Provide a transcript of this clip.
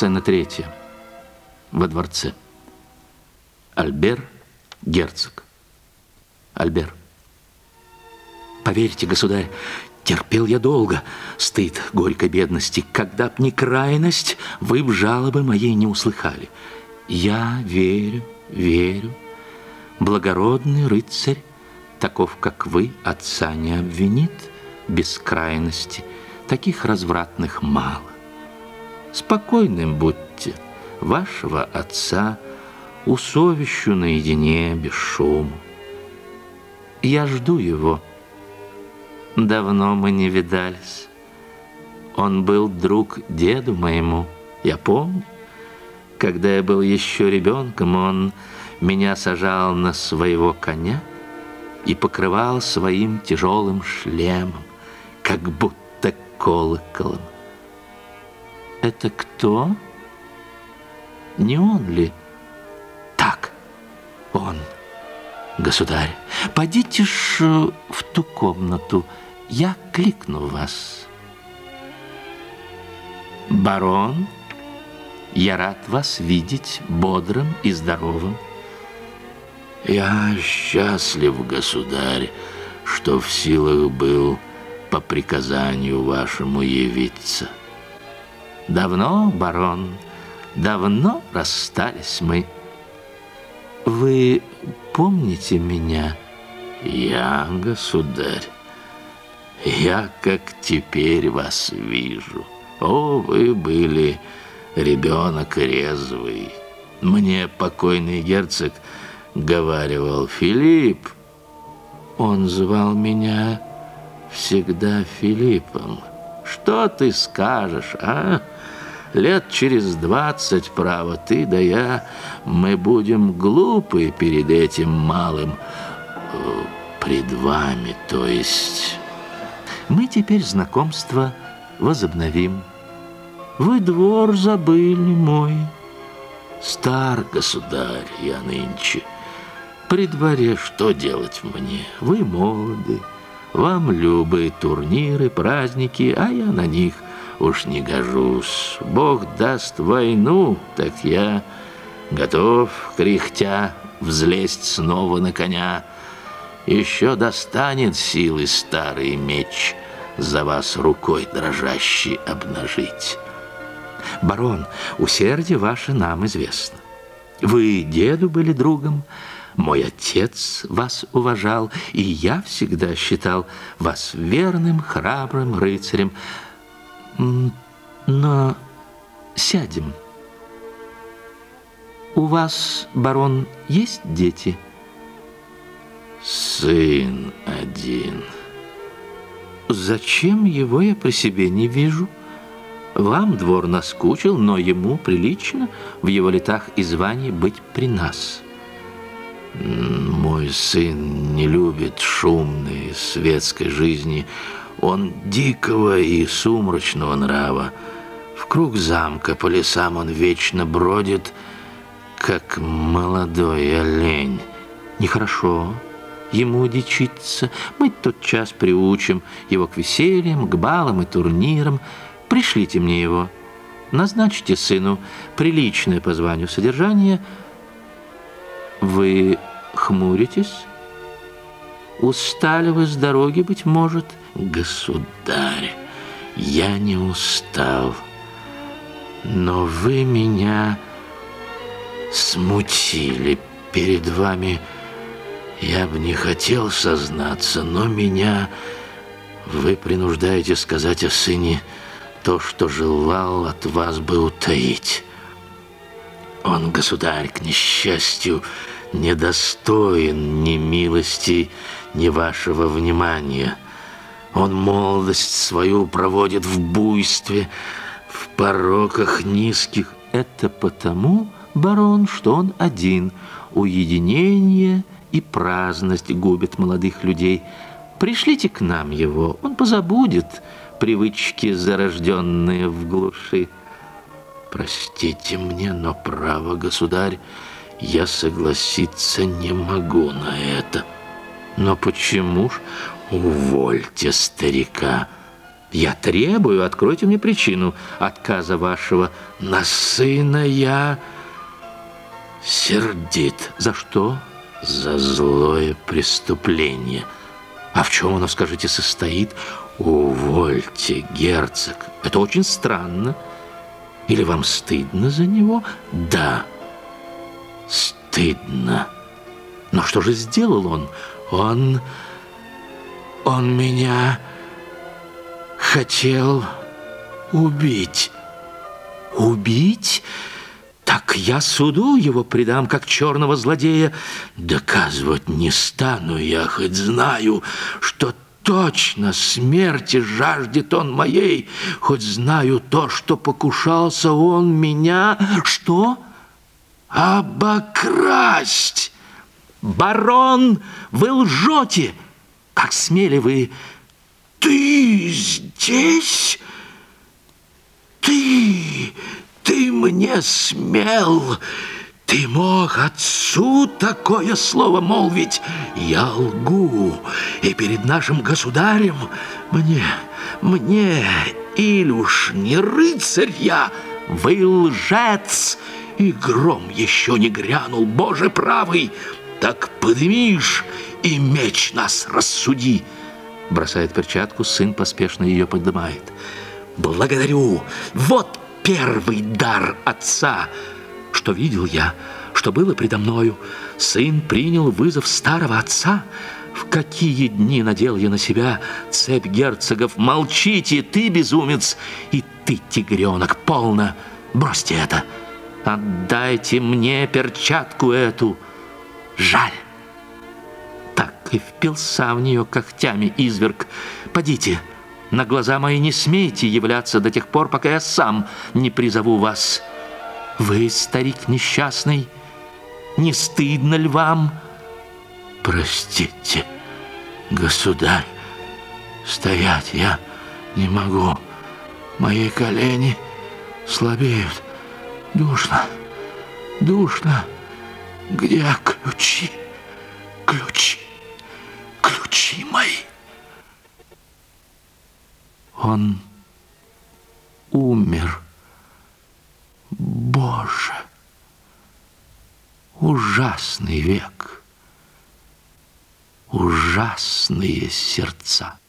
Сцена третья. Во дворце. Альбер, герцог. Альбер. Поверьте, государь, терпел я долго стыд горькой бедности, когда б не крайность, вы в жалобы моей не услыхали. Я верю, верю, благородный рыцарь, таков, как вы, отца не обвинит без крайности, таких развратных мало. Спокойным будьте, вашего отца усовещу наедине без шума. Я жду его. Давно мы не видались. Он был друг деду моему, я помню. Когда я был еще ребенком, он меня сажал на своего коня и покрывал своим тяжелым шлемом, как будто колоколом. Это кто? Не он ли? Так, он, государь. Пойдите ж э, в ту комнату, я кликну вас. Барон, я рад вас видеть бодрым и здоровым. Я счастлив, государь, что в силах был по приказанию вашему явиться. Давно, барон, давно расстались мы. Вы помните меня? Я, государь, я как теперь вас вижу. О, вы были ребенок резвый. Мне покойный герцог говаривал, Филипп. Он звал меня всегда Филиппом. Что ты скажешь, а? Лет через двадцать, право, ты да я, мы будем глупы перед этим малым, э, пред вами, то есть... Мы теперь знакомство возобновим. Вы двор забыли мой. Стар, государь, я нынче. При дворе что делать мне? Вы молоды, вам любые турниры, праздники, а я на них – уж не гожусь. Бог даст войну, так я готов, кряхтя, взлезть снова на коня. Еще достанет силы старый меч за вас рукой дрожащей обнажить. Барон, усердие ваше нам известно. Вы деду были другом, мой отец вас уважал, и я всегда считал вас верным, храбрым рыцарем, но сядем. У вас, барон, есть дети? Сын один. Зачем его я при себе не вижу? Вам двор наскучил, но ему прилично в его летах и звании быть при нас. Мой сын не любит шумной светской жизни, он дикого и сумрачного нрава. В круг замка по лесам он вечно бродит, как молодой олень. Нехорошо ему дичиться. Мы тотчас приучим его к весельям, к балам и турнирам. Пришлите мне его. Назначьте сыну приличное по званию содержание. Вы хмуритесь? Устали вы с дороги, быть может? Государь, я не устал, но вы меня смутили перед вами. Я бы не хотел сознаться, но меня вы принуждаете сказать о сыне то, что желал от вас бы утаить. Он, государь, к несчастью, недостоин ни милости, ни вашего внимания. Он молодость свою проводит в буйстве, в пороках низких. Это потому, барон, что он один. Уединение и праздность губят молодых людей. Пришлите к нам его, он позабудет привычки, зарожденные в глуши. Простите мне, но право, государь, я согласиться не могу на это. Но почему ж? Увольте старика. Я требую, откройте мне причину отказа вашего. На сына я сердит. За что? За злое преступление. А в чем оно, скажите, состоит? Увольте, герцог. Это очень странно. Или вам стыдно за него? Да, стыдно. Но что же сделал он? Он... Он меня хотел убить. Убить? Так я суду его предам, как черного злодея. Доказывать не стану я, хоть знаю, что точно смерти жаждет он моей, хоть знаю то, что покушался он меня. Что? Обокрасть! Барон, вы лжете! Как смели вы ты здесь? Ты, ты мне смел. Ты мог отцу такое слово молвить? Я лгу, и перед нашим государем мне, мне, Илюш, не рыцарь я, вы лжец, и гром еще не грянул, Боже правый, так поднимишь и меч нас рассуди. Бросает перчатку, сын поспешно ее поднимает. Благодарю! Вот первый дар отца! Что видел я, что было предо мною. Сын принял вызов старого отца. В какие дни надел я на себя цепь герцогов? Молчите, ты, безумец, и ты, тигренок, полно. Бросьте это. Отдайте мне перчатку эту. Жаль и впился в нее когтями изверг. «Подите, на глаза мои не смейте являться до тех пор, пока я сам не призову вас. Вы, старик несчастный, не стыдно ли вам?» «Простите, государь, стоять я не могу. Мои колени слабеют. Душно, душно. Где ключи? Ключи!» ключи мои. Он умер. Боже, ужасный век, ужасные сердца.